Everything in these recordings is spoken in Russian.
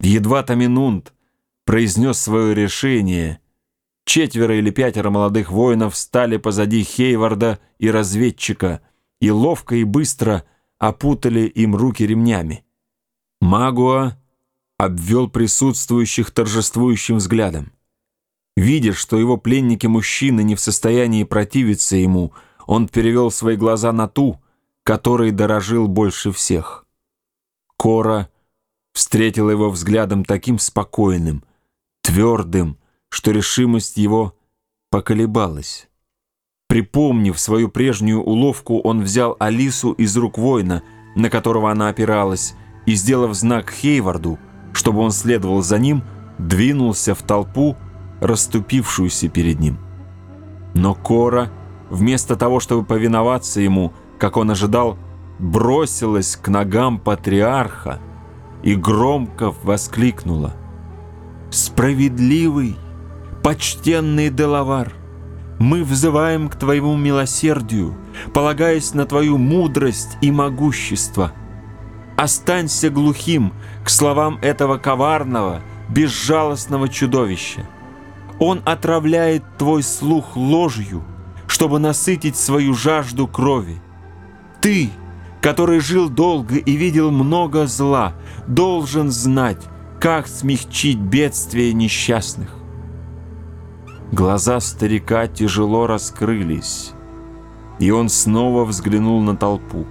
Едва Таминунд произнес свое решение, четверо или пятеро молодых воинов стали позади Хейварда и разведчика и ловко и быстро опутали им руки ремнями. Магуа обвел присутствующих торжествующим взглядом. Видя, что его пленники-мужчины не в состоянии противиться ему, он перевел свои глаза на ту, которой дорожил больше всех. Кора встретила его взглядом таким спокойным, твердым, что решимость его поколебалась. Припомнив свою прежнюю уловку, он взял Алису из рук воина, на которого она опиралась, и, сделав знак Хейварду, чтобы он следовал за ним, двинулся в толпу, расступившуюся перед ним. Но Кора, вместо того, чтобы повиноваться ему, как он ожидал, бросилась к ногам патриарха и громко воскликнула. «Справедливый, почтенный Делавар, мы взываем к Твоему милосердию, полагаясь на Твою мудрость и могущество. Останься глухим к словам этого коварного, безжалостного чудовища. Он отравляет Твой слух ложью, чтобы насытить свою жажду крови. Ты, который жил долго и видел много зла, должен знать, как смягчить бедствие несчастных. Глаза старика тяжело раскрылись, и он снова взглянул на толпу.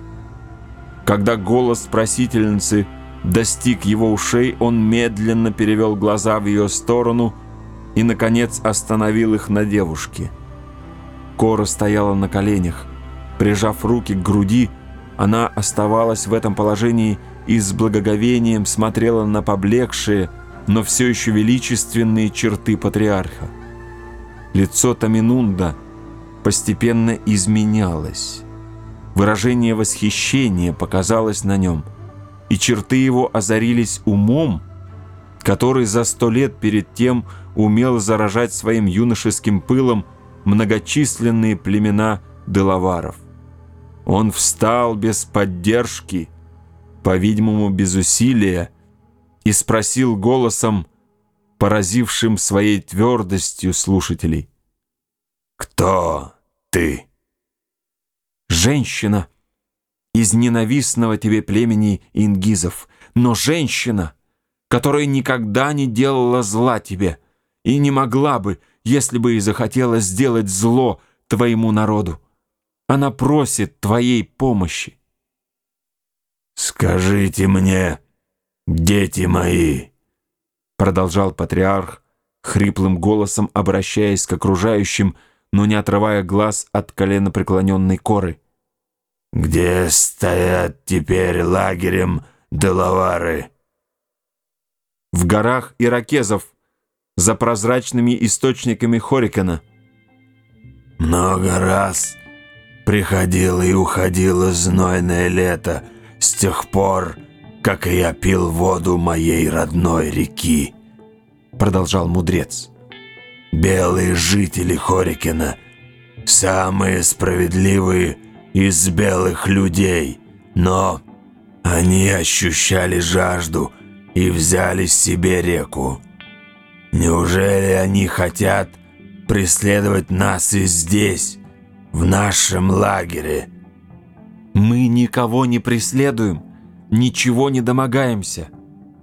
Когда голос просительницы достиг его ушей, он медленно перевел глаза в ее сторону и, наконец, остановил их на девушке. Кора стояла на коленях, Прижав руки к груди, она оставалась в этом положении и с благоговением смотрела на поблекшие, но все еще величественные черты патриарха. Лицо Таминунда постепенно изменялось. Выражение восхищения показалось на нем, и черты его озарились умом, который за сто лет перед тем умел заражать своим юношеским пылом многочисленные племена делаваров. Он встал без поддержки, по-видимому, без усилия, и спросил голосом, поразившим своей твердостью слушателей. «Кто ты?» «Женщина из ненавистного тебе племени ингизов, но женщина, которая никогда не делала зла тебе и не могла бы, если бы и захотела сделать зло твоему народу. Она просит твоей помощи. «Скажите мне, дети мои!» Продолжал патриарх, хриплым голосом обращаясь к окружающим, но не отрывая глаз от коленопреклоненной коры. «Где стоят теперь лагерем Делавары?» «В горах Иракезов, за прозрачными источниками Хорикана». «Много раз Приходило и уходило знойное лето с тех пор, как я пил воду моей родной реки, продолжал мудрец. Белые жители Хорикена – самые справедливые из белых людей, но они ощущали жажду и взяли себе реку. Неужели они хотят преследовать нас и здесь, в нашем лагере. Мы никого не преследуем, ничего не домогаемся,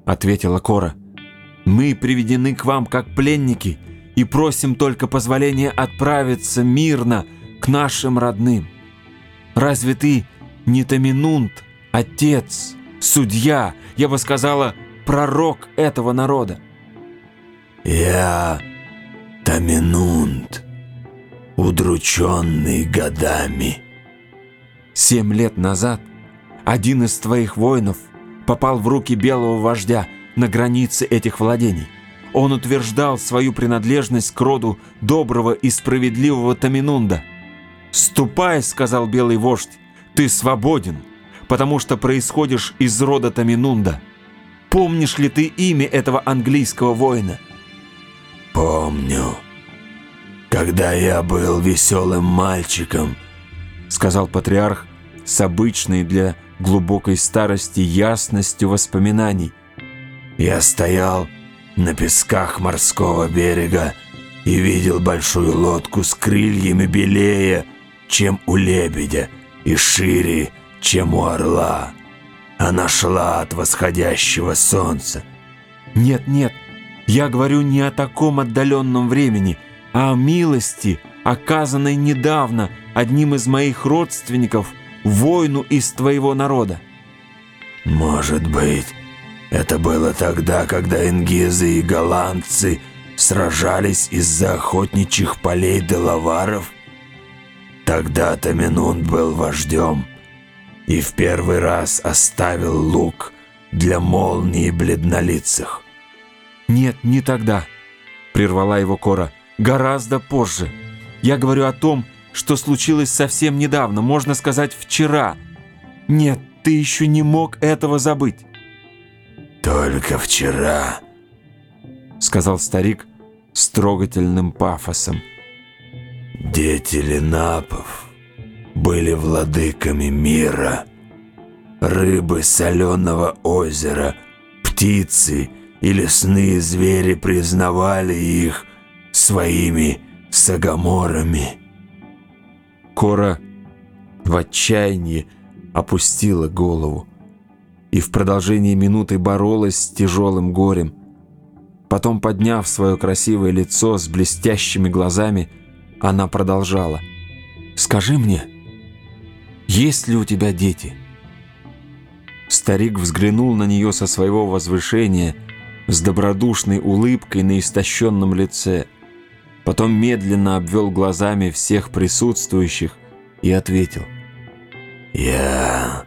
ответила Кора. Мы приведены к вам как пленники и просим только позволения отправиться мирно к нашим родным. Разве ты не Таминунт, отец, судья, я бы сказала, пророк этого народа? Я Таминунт, удрученный годами. Семь лет назад один из твоих воинов попал в руки белого вождя на границе этих владений. Он утверждал свою принадлежность к роду доброго и справедливого Таминунда. «Ступай», — сказал белый вождь, — «ты свободен, потому что происходишь из рода Таминунда. Помнишь ли ты имя этого английского воина?» «Помню», «Когда я был веселым мальчиком», — сказал патриарх с обычной для глубокой старости ясностью воспоминаний. Я стоял на песках морского берега и видел большую лодку с крыльями белее, чем у лебедя, и шире, чем у орла. Она шла от восходящего солнца. Нет, нет, я говорю не о таком отдаленном времени, а о милости, оказанной недавно одним из моих родственников воину из твоего народа. Может быть, это было тогда, когда ингизы и голландцы сражались из-за охотничьих полей делаваров? Тогда-то Минунд был вождем и в первый раз оставил лук для молнии бледнолицых. «Нет, не тогда», — прервала его Кора, — «гораздо позже. Я говорю о том, что случилось совсем недавно, можно сказать, вчера. Нет, ты еще не мог этого забыть». «Только вчера», — сказал старик с трогательным пафосом. «Дети Ленапов были владыками мира, рыбы соленого озера, птицы и лесные звери признавали их своими сагаморами». Кора в отчаянии опустила голову и в продолжении минуты боролась с тяжелым горем. Потом, подняв свое красивое лицо с блестящими глазами, она продолжала. «Скажи мне, есть ли у тебя дети?» Старик взглянул на нее со своего возвышения с добродушной улыбкой на истощенном лице, потом медленно обвел глазами всех присутствующих и ответил. «Я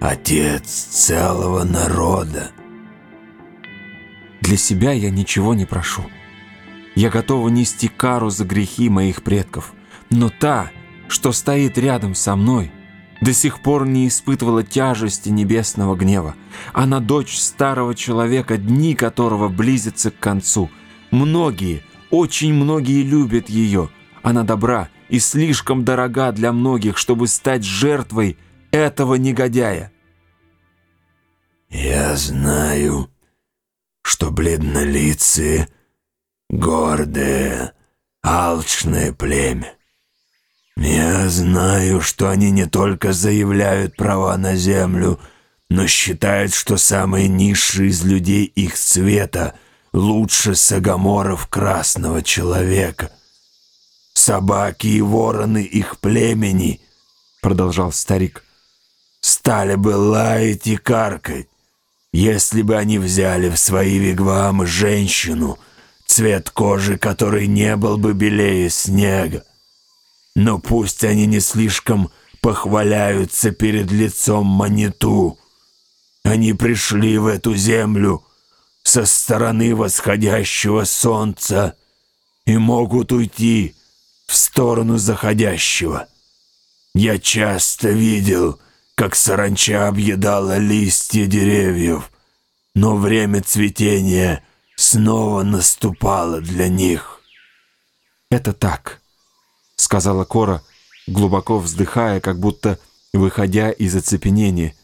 отец целого народа». Для себя я ничего не прошу. Я готова нести кару за грехи моих предков. Но та, что стоит рядом со мной, до сих пор не испытывала тяжести небесного гнева. Она дочь старого человека, дни которого близятся к концу. Многие, очень многие любят ее. Она добра и слишком дорога для многих, чтобы стать жертвой этого негодяя. «Я знаю, что бледнолицые гордое, алчное племя. Я знаю, что они не только заявляют права на землю, но считают, что самые низшие из людей их цвета лучше сагаморов красного человека. Собаки и вороны их племени, продолжал старик, стали бы лаять и каркать, если бы они взяли в свои вигвамы женщину — цвет кожи который не был бы белее снега. Но пусть они не слишком похваляются перед лицом Маниту. Они пришли в эту землю со стороны восходящего солнца и могут уйти в сторону заходящего. Я часто видел, как саранча объедала листья деревьев, но время цветения снова наступала для них. «Это так», — сказала Кора, глубоко вздыхая, как будто выходя из оцепенения.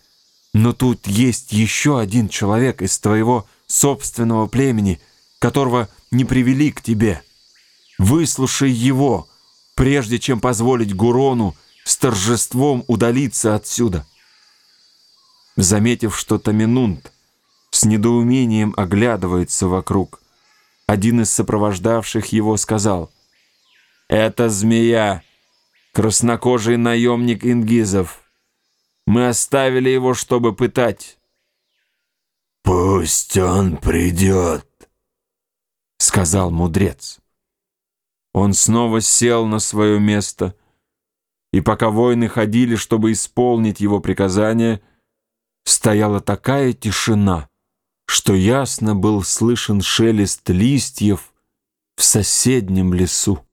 «Но тут есть еще один человек из твоего собственного племени, которого не привели к тебе. Выслушай его, прежде чем позволить Гурону с торжеством удалиться отсюда». Заметив, что Таминунт с недоумением оглядывается вокруг. Один из сопровождавших его сказал, «Это змея, краснокожий наемник ингизов. Мы оставили его, чтобы пытать». «Пусть он придет», — сказал мудрец. Он снова сел на свое место, и пока воины ходили, чтобы исполнить его приказание, стояла такая тишина — что ясно был слышен шелест листьев в соседнем лесу.